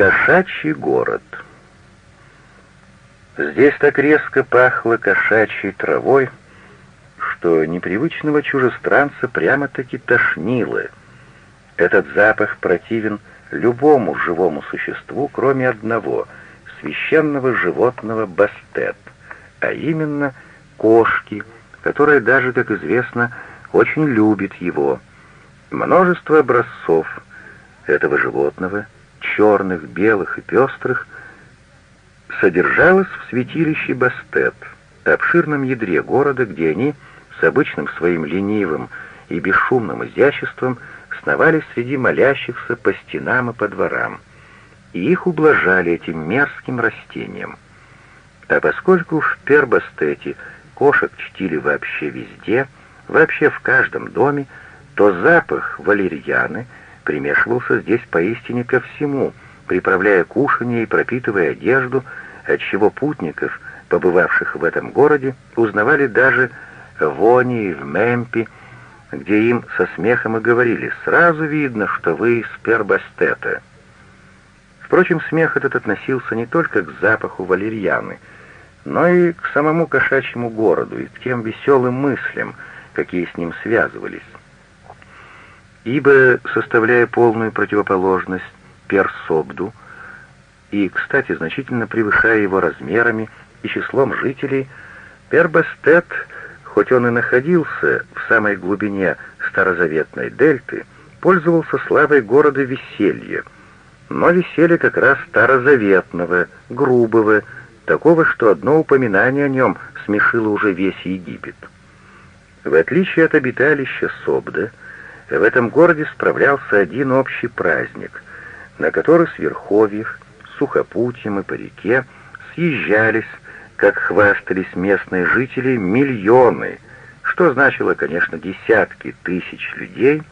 Кошачий город. Здесь так резко пахло кошачьей травой, что непривычного чужестранца прямо-таки тошнило. Этот запах противен любому живому существу, кроме одного — священного животного бастет, а именно кошки, которая даже, как известно, очень любит его. Множество образцов этого животного — черных, белых и пестрых, содержалось в святилище Бастет, обширном ядре города, где они с обычным своим ленивым и бесшумным изяществом сновали среди молящихся по стенам и по дворам, и их ублажали этим мерзким растением. А поскольку в Пербастете кошек чтили вообще везде, вообще в каждом доме, то запах валерьяны — примешивался здесь поистине ко всему, приправляя кушанье и пропитывая одежду, отчего путников, побывавших в этом городе, узнавали даже в Они и в Мемпи, где им со смехом и говорили «сразу видно, что вы из Пербастета». Впрочем, смех этот относился не только к запаху валерьяны, но и к самому кошачьему городу и к тем веселым мыслям, какие с ним связывались ибо, составляя полную противоположность Персобду и, кстати, значительно превышая его размерами и числом жителей, Пербастет, хоть он и находился в самой глубине старозаветной дельты, пользовался славой города веселья, но веселья как раз старозаветного, грубого, такого, что одно упоминание о нем смешило уже весь Египет. В отличие от обиталища Собда, в этом городе справлялся один общий праздник, на который с Верховьев, Сухопутьем и по реке съезжались, как хвастались местные жители, миллионы, что значило, конечно, десятки тысяч людей,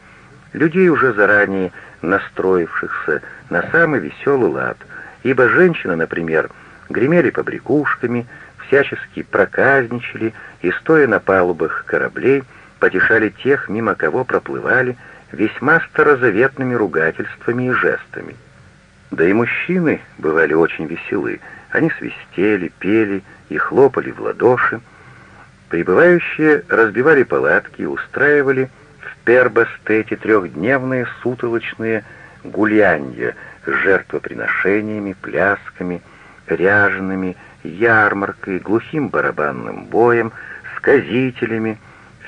людей, уже заранее настроившихся на самый веселый лад, ибо женщины, например, гремели побрякушками, всячески проказничали и, стоя на палубах кораблей, потешали тех, мимо кого проплывали, весьма старозаветными ругательствами и жестами. Да и мужчины бывали очень веселы. Они свистели, пели и хлопали в ладоши. Прибывающие разбивали палатки и устраивали в Пербастете трехдневные сутолочные гулянья с жертвоприношениями, плясками, ряжеными, ярмаркой, глухим барабанным боем, сказителями,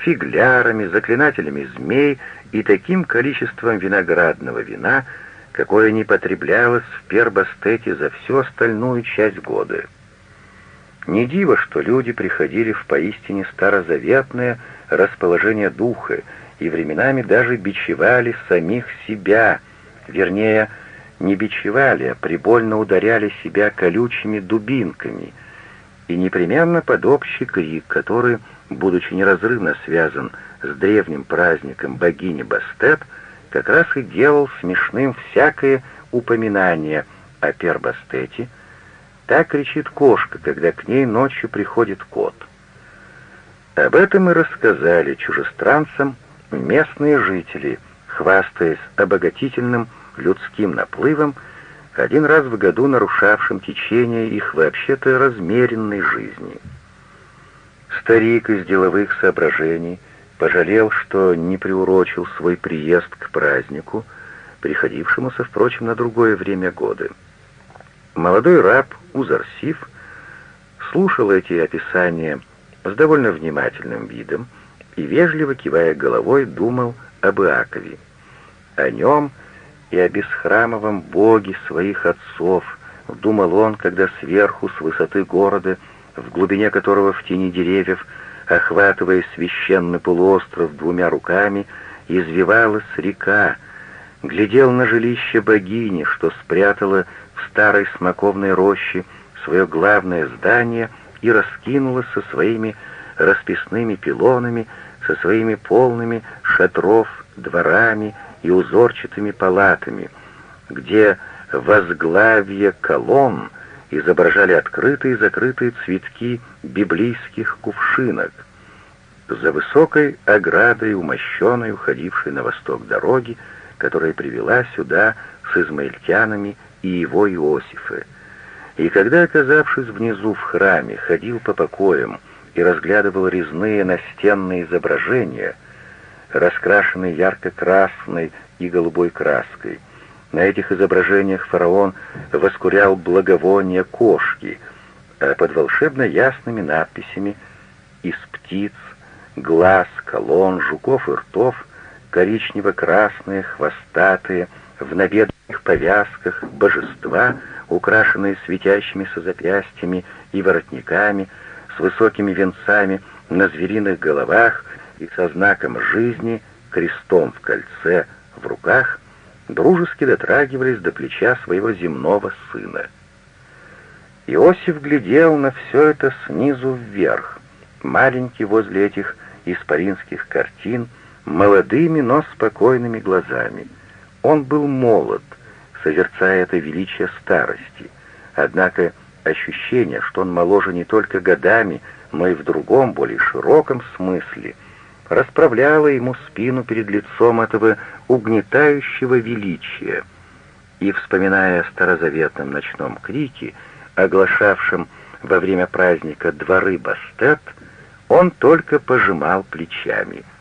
фиглярами, заклинателями змей и таким количеством виноградного вина, какое не потреблялось в Пербастете за всю остальную часть года. Не диво, что люди приходили в поистине старозаветное расположение духа и временами даже бичевали самих себя, вернее, не бичевали, а прибольно ударяли себя колючими дубинками, и непременно под общий крик, который будучи неразрывно связан с древним праздником богини Бастет, как раз и делал смешным всякое упоминание о Пербастете. Так кричит кошка, когда к ней ночью приходит кот. Об этом и рассказали чужестранцам местные жители, хвастаясь обогатительным людским наплывом, один раз в году нарушавшим течение их вообще-то размеренной жизни. Старик из деловых соображений пожалел, что не приурочил свой приезд к празднику, приходившемуся, впрочем, на другое время года. Молодой раб Узарсив слушал эти описания с довольно внимательным видом и, вежливо кивая головой, думал об Иакове. О нем и о бесхрамовом боге своих отцов думал он, когда сверху, с высоты города, в глубине которого в тени деревьев, охватывая священный полуостров двумя руками, извивалась река, глядел на жилище богини, что спрятала в старой смоковной роще свое главное здание и раскинула со своими расписными пилонами, со своими полными шатров, дворами и узорчатыми палатами, где возглавие колонн изображали открытые и закрытые цветки библейских кувшинок. За высокой оградой, умощенной, уходившей на восток дороги, которая привела сюда с измаильтянами и его Иосифа. И когда, оказавшись внизу в храме, ходил по покоям и разглядывал резные настенные изображения, раскрашенные ярко-красной и голубой краской, на этих изображениях фараон воскурял благовония кошки, а под волшебно ясными надписями «Из птиц», «Глаз», «Колон», «Жуков» и «Ртов» коричнево-красные, хвостатые, в набедренных повязках, божества, украшенные светящимися запястьями и воротниками, с высокими венцами на звериных головах и со знаком жизни, крестом в кольце в руках, дружески дотрагивались до плеча своего земного сына. Иосиф глядел на все это снизу вверх, маленький возле этих испаринских картин, молодыми, но спокойными глазами. Он был молод, созерцая это величие старости, однако ощущение, что он моложе не только годами, но и в другом, более широком смысле, расправляло ему спину перед лицом этого угнетающего величия. И, вспоминая о старозаветном ночном крике, оглашавшем во время праздника дворы Бастет, он только пожимал плечами —